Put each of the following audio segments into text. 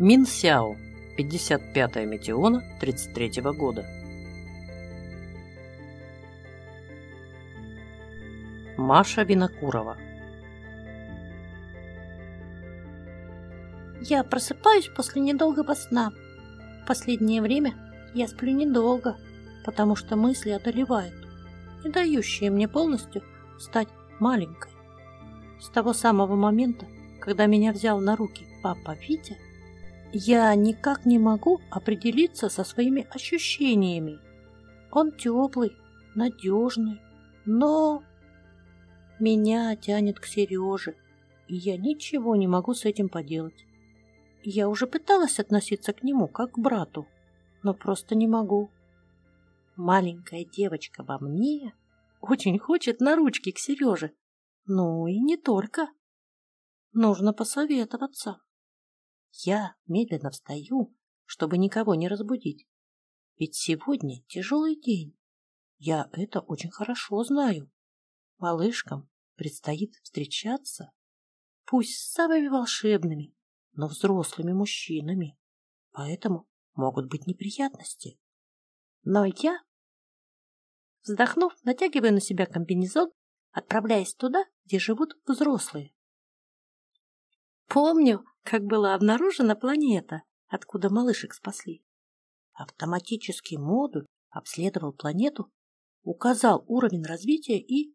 Мин Сяо, 55-я Метеона 33-го года. Маша Винокурова. Я просыпаюсь после недолгого сна. В последнее время я сплю недолго, потому что мысли одолевают, не дающие мне полностью стать маленькой. С того самого момента, когда меня взял на руки папа Витя, я никак не могу определиться со своими ощущениями. Он теплый, надежный, но меня тянет к Сереже, и я ничего не могу с этим поделать. Я уже пыталась относиться к нему как к брату, но просто не могу. Маленькая девочка во мне очень хочет на ручки к Сереже. Ну и не только. Нужно посоветоваться. Я медленно встаю, чтобы никого не разбудить. Ведь сегодня тяжелый день. Я это очень хорошо знаю. Малышкам предстоит встречаться, пусть с самыми волшебными, но взрослыми мужчинами. Поэтому могут быть неприятности. Но я, вздохнув, натягиваю на себя комбинезон, отправляясь туда, где живут взрослые. Помню, как была обнаружена планета, откуда малышек спасли. Автоматический модуль обследовал планету, указал уровень развития и...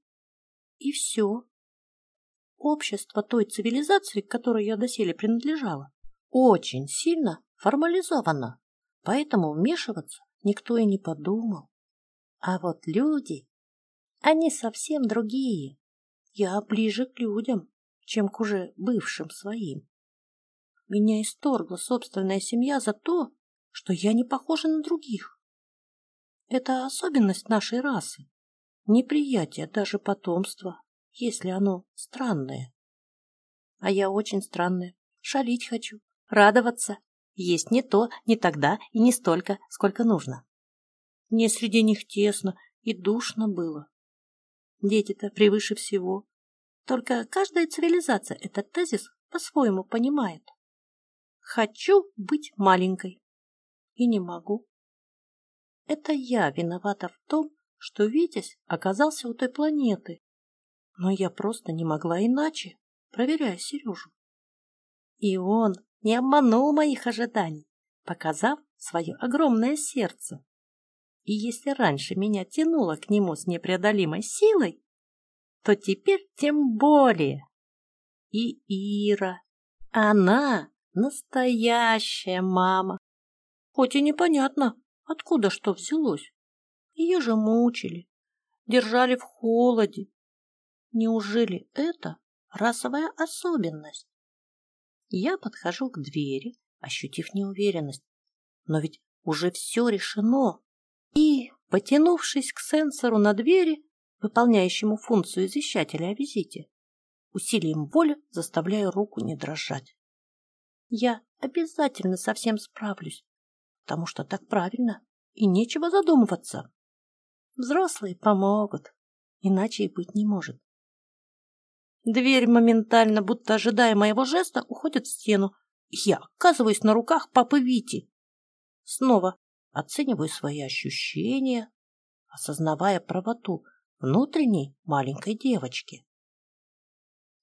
и все. Общество той цивилизации, к которой я доселе принадлежала, очень сильно формализовано, поэтому вмешиваться никто и не подумал. А вот люди, они совсем другие. Я ближе к людям, чем к уже бывшим своим. Меня исторгла собственная семья за то, что я не похожа на других. Это особенность нашей расы. Неприятие даже потомства, если оно странное. А я очень странная. Шалить хочу, радоваться. Есть не то, не тогда и не столько, сколько нужно. Мне среди них тесно и душно было. Дети-то превыше всего. Только каждая цивилизация этот тезис по-своему понимает. Хочу быть маленькой. И не могу. Это я виновата в том, что Витязь оказался у той планеты. Но я просто не могла иначе, проверяя Сережу. И он не обманул моих ожиданий, показав свое огромное сердце. И если раньше меня тянуло к нему с непреодолимой силой, то теперь тем более. И Ира, она Настоящая мама. Хоть и непонятно, откуда что взялось. Ее же мучили, держали в холоде. Неужели это расовая особенность? Я подхожу к двери, ощутив неуверенность. Но ведь уже все решено. И, потянувшись к сенсору на двери, выполняющему функцию извещателя о визите, усилием воли заставляю руку не дрожать. Я обязательно совсем справлюсь, потому что так правильно, и нечего задумываться. Взрослые помогут, иначе и быть не может. Дверь моментально, будто ожидая моего жеста, уходит в стену, я оказываюсь на руках папы Вити. Снова оцениваю свои ощущения, осознавая правоту внутренней маленькой девочки.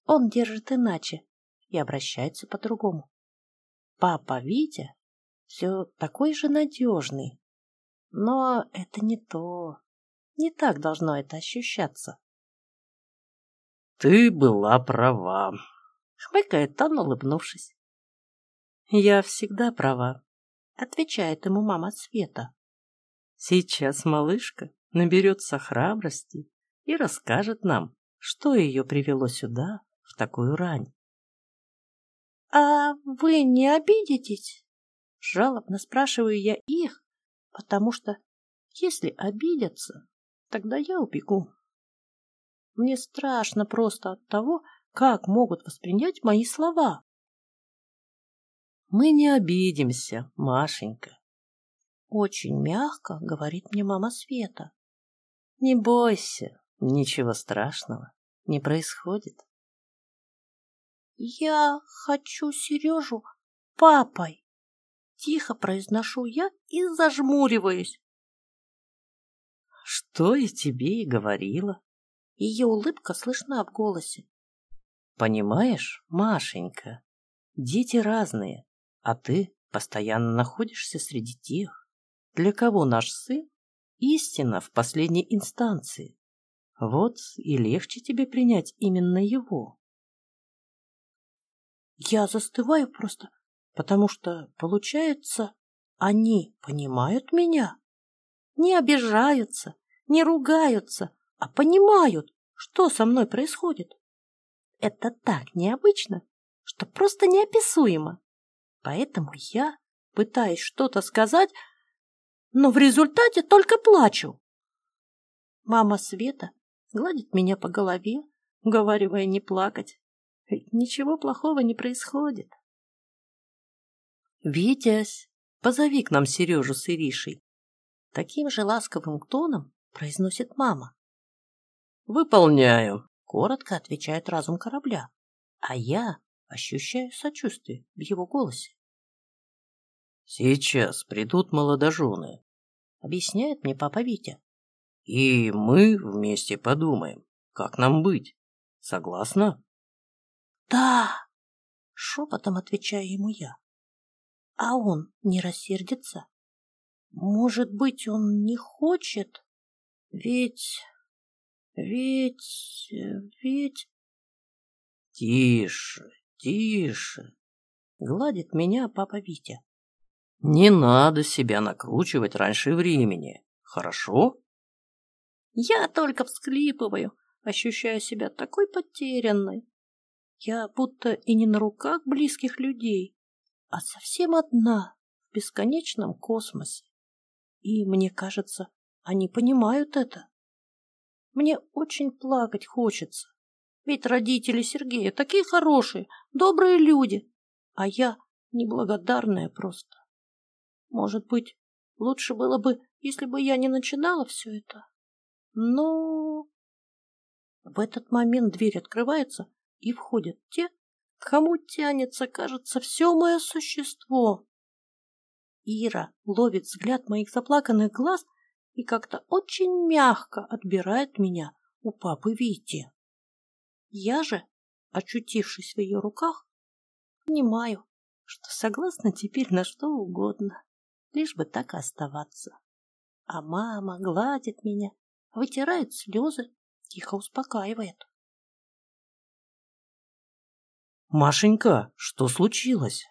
Он держит иначе и обращается по-другому. Папа Витя все такой же надежный. Но это не то. Не так должно это ощущаться. Ты была права. Хмыкает он, улыбнувшись. Я всегда права, отвечает ему мама Света. Сейчас малышка наберется храбрости и расскажет нам, что ее привело сюда в такую рань. «А вы не обидитесь?» Жалобно спрашиваю я их, потому что если обидятся, тогда я убегу. Мне страшно просто от того, как могут воспринять мои слова. Мы не обидимся, Машенька. Очень мягко говорит мне мама Света. Не бойся, ничего страшного не происходит. Я хочу Сережу папой. Тихо произношу я и зажмуриваюсь. Что я тебе и говорила. Ее улыбка слышна в голосе. Понимаешь, Машенька, дети разные, а ты постоянно находишься среди тех, для кого наш сын истина в последней инстанции. Вот и легче тебе принять именно его. Я застываю просто, потому что, получается, они понимают меня. Не обижаются, не ругаются, а понимают, что со мной происходит. Это так необычно, что просто неописуемо. Поэтому я пытаюсь что-то сказать, но в результате только плачу. Мама Света гладит меня по голове, уговаривая не плакать. Ведь ничего плохого не происходит. «Витязь, позови к нам Сережу с Иришей!» Таким же ласковым тоном произносит мама. «Выполняю», — коротко отвечает разум корабля, а я ощущаю сочувствие в его голосе. «Сейчас придут молодожены», — объясняет мне папа Витя. «И мы вместе подумаем, как нам быть. Согласна?» «Да!» — шепотом отвечаю ему я. «А он не рассердится? Может быть, он не хочет? Ведь... ведь... ведь...» «Тише, тише!» — гладит меня папа Витя. «Не надо себя накручивать раньше времени, хорошо?» Я только всклипываю, ощущая себя такой потерянной. Я будто и не на руках близких людей, а совсем одна в бесконечном космосе. И мне кажется, они понимают это. Мне очень плакать хочется, ведь родители Сергея такие хорошие, добрые люди, а я неблагодарная просто. Может быть, лучше было бы, если бы я не начинала все это? Но... В этот момент дверь открывается, и входят те, к кому тянется, кажется, все мое существо. Ира ловит взгляд моих заплаканных глаз и как-то очень мягко отбирает меня у папы Вити. Я же, очутившись в ее руках, понимаю, что согласна теперь на что угодно, лишь бы так и оставаться. А мама гладит меня, вытирает слезы, тихо успокаивает. «Машенька, что случилось?»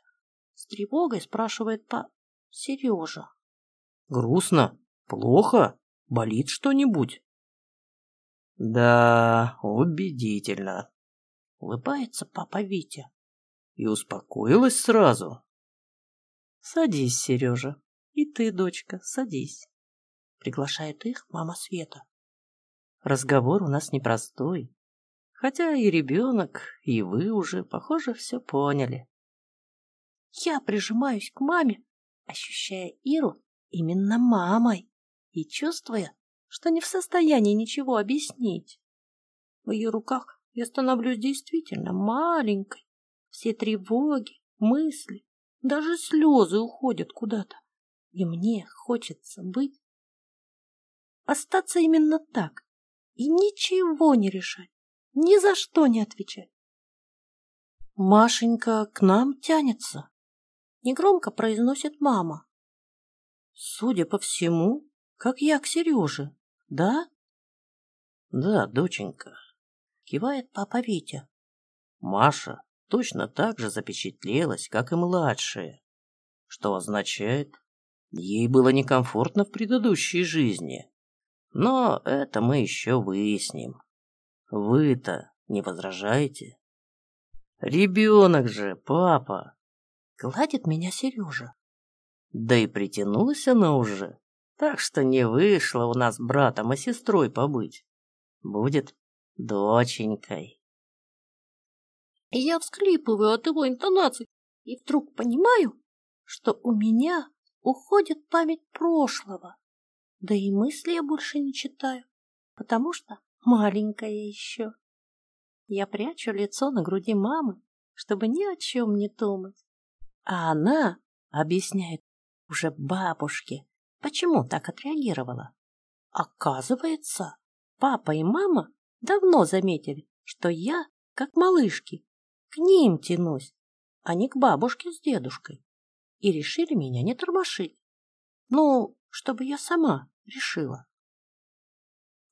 С тревогой спрашивает по Сережа. «Грустно? Плохо? Болит что-нибудь?» «Да, убедительно», — улыбается папа Витя. «И успокоилась сразу?» «Садись, Сережа. И ты, дочка, садись», — приглашает их мама Света. «Разговор у нас непростой. Хотя и ребенок, и вы уже, похоже, все поняли. Я прижимаюсь к маме, ощущая Иру именно мамой и чувствуя, что не в состоянии ничего объяснить. В ее руках я становлюсь действительно маленькой. Все тревоги, мысли, даже слезы уходят куда-то. И мне хочется быть... Остаться именно так и ничего не решать. Ни за что не отвечать. Машенька к нам тянется. Негромко произносит мама. Судя по всему, как я к Сереже, да? Да, доченька. Кивает папа Витя. Маша точно так же запечатлелась, как и младшая. Что означает, ей было некомфортно в предыдущей жизни. Но это мы еще выясним. Вы-то не возражаете? Ребенок же, папа. Гладит меня Сережа. Да и притянулась она уже, так что не вышло у нас братом и сестрой побыть. Будет доченькой. И я всклипываю от его интонаций и вдруг понимаю, что у меня уходит память прошлого. Да и мысли я больше не читаю, потому что маленькая еще. Я прячу лицо на груди мамы, чтобы ни о чем не думать. А она объясняет уже бабушке, почему так отреагировала. Оказывается, папа и мама давно заметили, что я, как малышки, к ним тянусь, а не к бабушке с дедушкой, и решили меня не тормошить. Ну, чтобы я сама решила.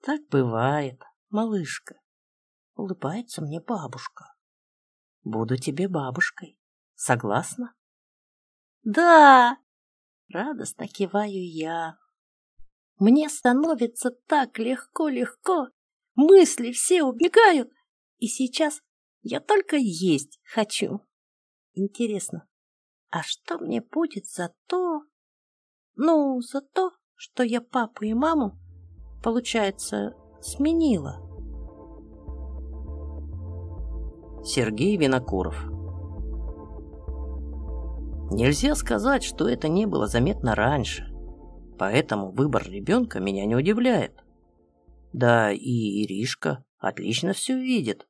Так бывает, малышка. Улыбается мне бабушка. Буду тебе бабушкой. Согласна? Да! Радостно киваю я. Мне становится так легко-легко. Мысли все убегают. И сейчас я только есть хочу. Интересно, а что мне будет за то... Ну, за то, что я папу и маму, получается, сменила. Сергей Винокуров Нельзя сказать, что это не было заметно раньше, поэтому выбор ребенка меня не удивляет. Да и Иришка отлично все видит.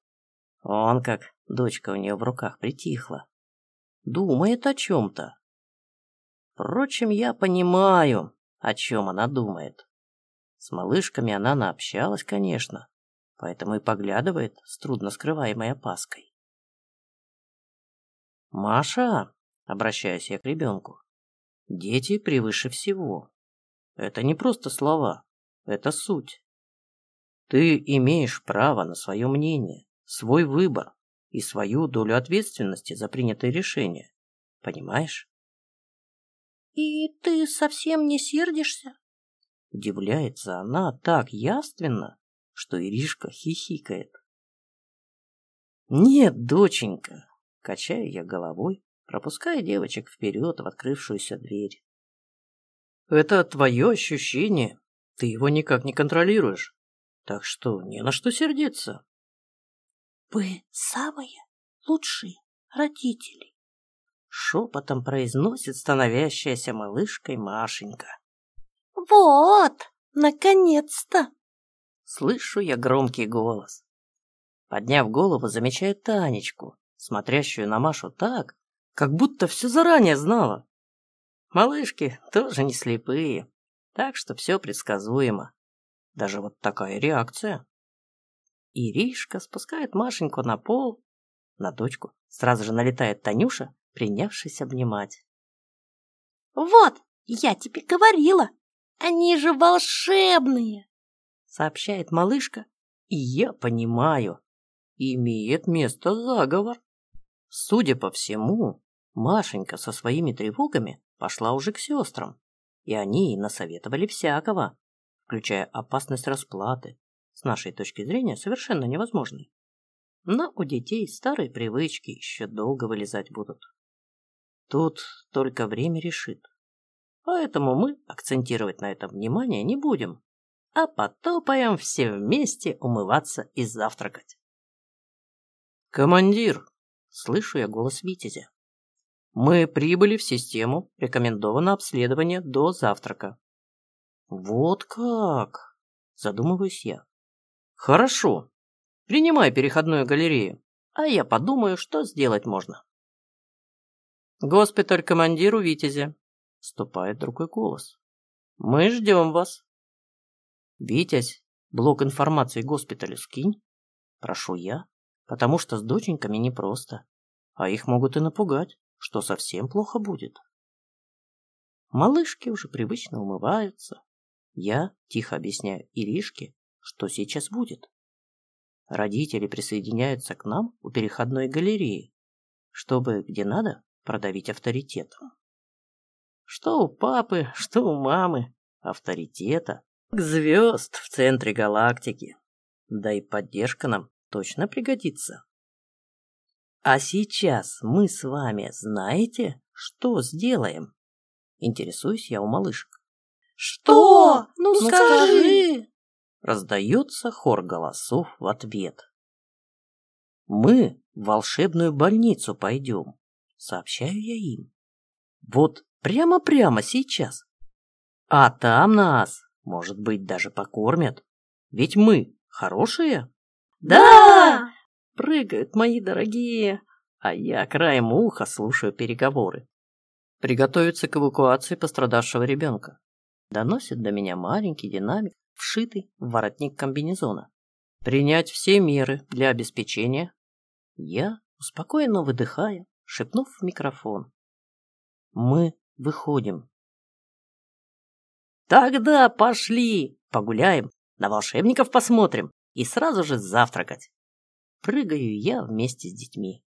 Он как дочка у нее в руках притихла. Думает о чем-то. Впрочем, я понимаю, о чем она думает. С малышками она наобщалась, конечно, поэтому и поглядывает с трудно скрываемой опаской. «Маша!» — обращаюсь я к ребенку. «Дети превыше всего. Это не просто слова, это суть. Ты имеешь право на свое мнение, свой выбор и свою долю ответственности за принятые решения. Понимаешь?» «И ты совсем не сердишься?» Удивляется она так явственно, что Иришка хихикает. «Нет, доченька!» — качаю я головой, пропуская девочек вперед в открывшуюся дверь. «Это твое ощущение, ты его никак не контролируешь, так что не на что сердиться». «Вы самые лучшие родители», — шепотом произносит становящаяся малышкой Машенька. «Вот, наконец-то!» Слышу я громкий голос. Подняв голову, замечаю Танечку, смотрящую на Машу так, как будто все заранее знала. Малышки тоже не слепые, так что все предсказуемо. Даже вот такая реакция. Иришка спускает Машеньку на пол. На дочку сразу же налетает Танюша, принявшись обнимать. «Вот, я тебе говорила, они же волшебные!» Сообщает малышка, и я понимаю, имеет место заговор. Судя по всему, Машенька со своими тревогами пошла уже к сестрам, и они ей насоветовали всякого, включая опасность расплаты, с нашей точки зрения совершенно невозможной. Но у детей старые привычки еще долго вылезать будут. Тут только время решит. Поэтому мы акцентировать на этом внимание не будем, а потопаем все вместе умываться и завтракать. «Командир!» — слышу я голос Витязя. «Мы прибыли в систему, рекомендовано обследование до завтрака». «Вот как!» — задумываюсь я. «Хорошо. Принимай переходную галерею, а я подумаю, что сделать можно». «Госпиталь командиру Витязя», Вступает другой голос. «Мы ждем вас». «Витязь, блок информации госпиталя скинь». Прошу я, потому что с доченьками непросто, а их могут и напугать, что совсем плохо будет. Малышки уже привычно умываются. Я тихо объясняю Иришке, что сейчас будет. Родители присоединяются к нам у переходной галереи, чтобы, где надо, продавить авторитетом. Что у папы, что у мамы. Авторитета. Звезд в центре галактики. Да и поддержка нам точно пригодится. А сейчас мы с вами знаете, что сделаем? Интересуюсь я у малышек. Что? Ну, ну скажи! Раздается хор голосов в ответ. Мы в волшебную больницу пойдем, сообщаю я им. Вот Прямо-прямо сейчас. А там нас, может быть, даже покормят. Ведь мы хорошие. Да! Прыгают мои дорогие, а я краем уха слушаю переговоры. Приготовиться к эвакуации пострадавшего ребенка. Доносит до меня маленький динамик, вшитый в воротник комбинезона. Принять все меры для обеспечения. Я, успокоенно выдыхая, шепнув в микрофон. Мы выходим. Тогда пошли, погуляем, на волшебников посмотрим и сразу же завтракать. Прыгаю я вместе с детьми.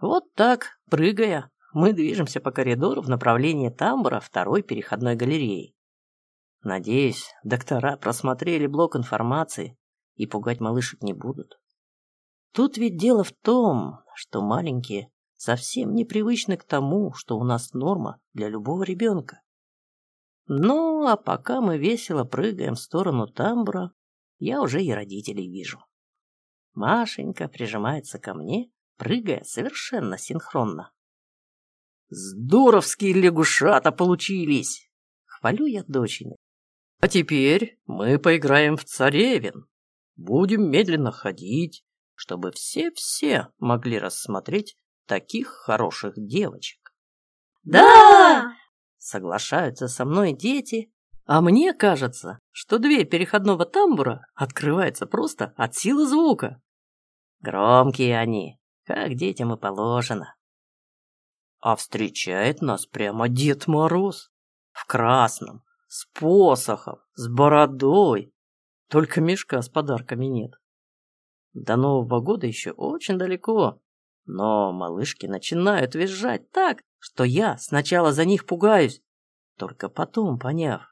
Вот так, прыгая, мы движемся по коридору в направлении тамбура второй переходной галереи. Надеюсь, доктора просмотрели блок информации и пугать малышек не будут. Тут ведь дело в том, что маленькие совсем непривычны к тому, что у нас норма для любого ребенка. Ну, а пока мы весело прыгаем в сторону тамбура, я уже и родителей вижу. Машенька прижимается ко мне, прыгая совершенно синхронно. Здоровские лягушата получились! Хвалю я дочери. А теперь мы поиграем в царевин. Будем медленно ходить, чтобы все-все могли рассмотреть таких хороших девочек. Да! Соглашаются со мной дети, а мне кажется, что дверь переходного тамбура открывается просто от силы звука. Громкие они, как детям и положено. А встречает нас прямо Дед Мороз в красном, с посохом, с бородой. Только мешка с подарками нет. До Нового года еще очень далеко, но малышки начинают визжать так, что я сначала за них пугаюсь, только потом поняв,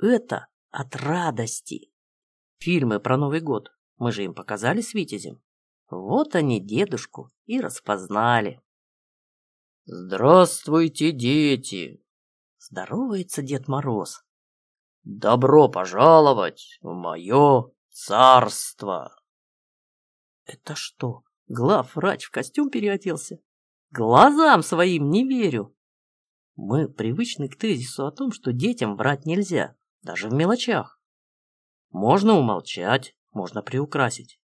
это от радости. Фильмы про Новый год мы же им показали с Витязем. Вот они дедушку и распознали. «Здравствуйте, дети!» Здоровается Дед Мороз. «Добро пожаловать в мое царство!» Это что, глав-врач в костюм переоделся? Глазам своим не верю. Мы привычны к тезису о том, что детям врать нельзя, даже в мелочах. Можно умолчать, можно приукрасить.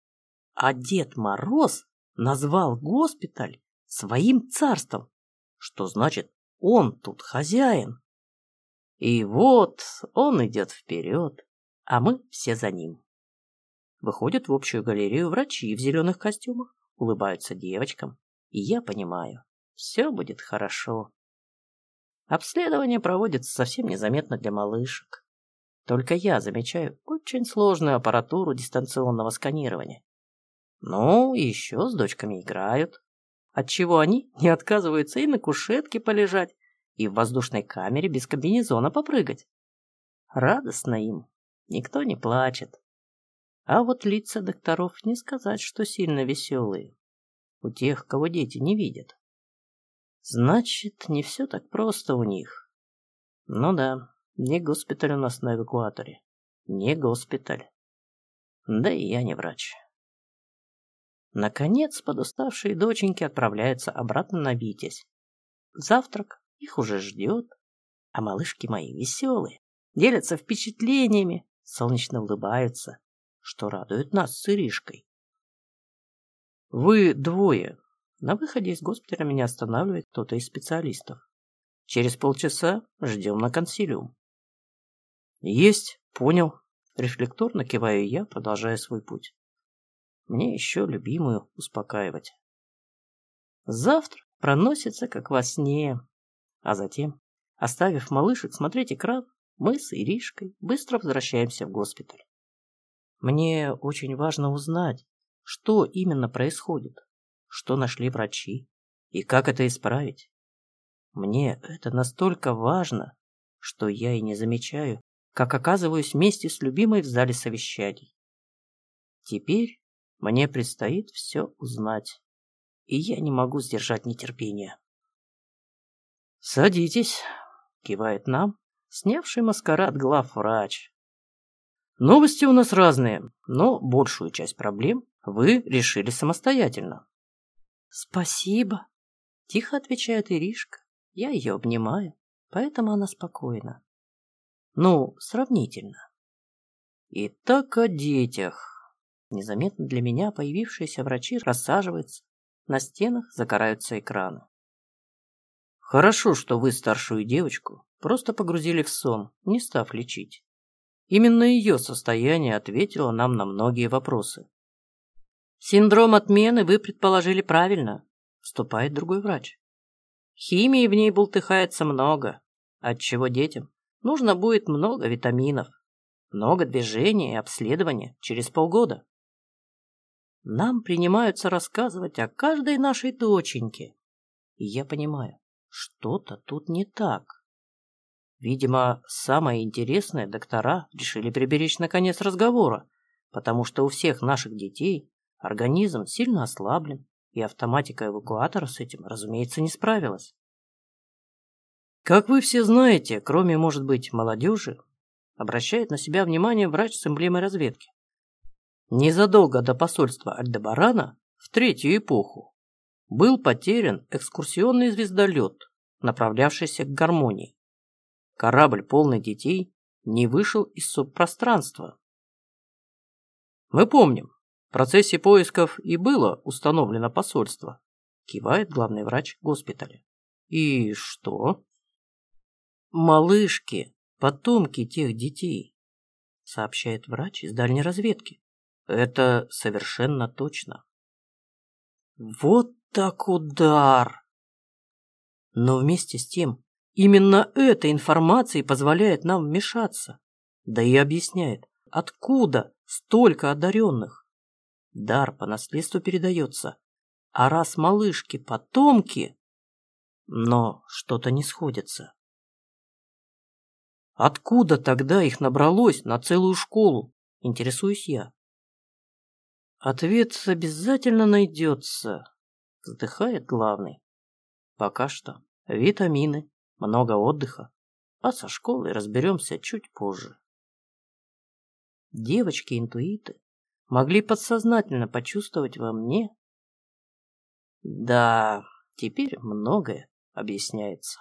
А Дед Мороз назвал госпиталь своим царством, что значит, он тут хозяин. И вот он идет вперед, а мы все за ним. Выходят в общую галерею врачи в зеленых костюмах, улыбаются девочкам, и я понимаю, все будет хорошо. Обследование проводится совсем незаметно для малышек. Только я замечаю очень сложную аппаратуру дистанционного сканирования. Ну, еще с дочками играют, отчего они не отказываются и на кушетке полежать, и в воздушной камере без комбинезона попрыгать. Радостно им, никто не плачет. А вот лица докторов не сказать, что сильно веселые. У тех, кого дети не видят. Значит, не все так просто у них. Ну да, не госпиталь у нас на эвакуаторе. Не госпиталь. Да и я не врач. Наконец, подуставшие доченьки отправляются обратно на Витязь. Завтрак их уже ждет, а малышки мои веселые, делятся впечатлениями, солнечно улыбаются, что радует нас с Иришкой. Вы двое. На выходе из госпиталя меня останавливает кто-то из специалистов. Через полчаса ждем на консилиум. Есть, понял. Рефлекторно киваю я, продолжая свой путь. Мне еще любимую успокаивать. Завтра проносится, как во сне. А затем, оставив малышек смотреть экран, мы с Иришкой быстро возвращаемся в госпиталь. Мне очень важно узнать, что именно происходит, что нашли врачи и как это исправить. Мне это настолько важно, что я и не замечаю, как оказываюсь вместе с любимой в зале совещаний. Теперь мне предстоит все узнать, и я не могу сдержать нетерпения. «Садитесь», — кивает нам, снявший маскарад главврач. «Новости у нас разные, но большую часть проблем вы решили самостоятельно». «Спасибо», — тихо отвечает Иришка. Я ее обнимаю, поэтому она спокойна. Ну, сравнительно. Итак, о детях. Незаметно для меня появившиеся врачи рассаживаются, на стенах загораются экраны. Хорошо, что вы старшую девочку просто погрузили в сон, не став лечить. Именно ее состояние ответило нам на многие вопросы. Синдром отмены вы предположили правильно, вступает другой врач. Химии в ней бултыхается много, отчего детям нужно будет много витаминов, много движения и обследования через полгода. Нам принимаются рассказывать о каждой нашей доченьке. И я понимаю, что-то тут не так. Видимо, самое интересное доктора решили приберечь на конец разговора, потому что у всех наших детей организм сильно ослаблен, и автоматика эвакуатора с этим, разумеется, не справилась. Как вы все знаете, кроме, может быть, молодежи, обращает на себя внимание врач с эмблемой разведки. Незадолго до посольства Альдебарана, в третью эпоху, был потерян экскурсионный звездолет, направлявшийся к гармонии. Корабль, полный детей, не вышел из субпространства. Мы помним, в процессе поисков и было установлено посольство, кивает главный врач госпиталя. И что? Малышки, потомки тех детей, сообщает врач из дальней разведки. Это совершенно точно. Вот так удар! Но вместе с тем, именно эта информация позволяет нам вмешаться. Да и объясняет, откуда столько одаренных. Дар по наследству передается. А раз малышки потомки... Но что-то не сходится. Откуда тогда их набралось на целую школу? Интересуюсь я. Ответ обязательно найдется, вздыхает главный. Пока что витамины, много отдыха, а со школой разберемся чуть позже. Девочки-интуиты могли подсознательно почувствовать во мне. Да, теперь многое объясняется.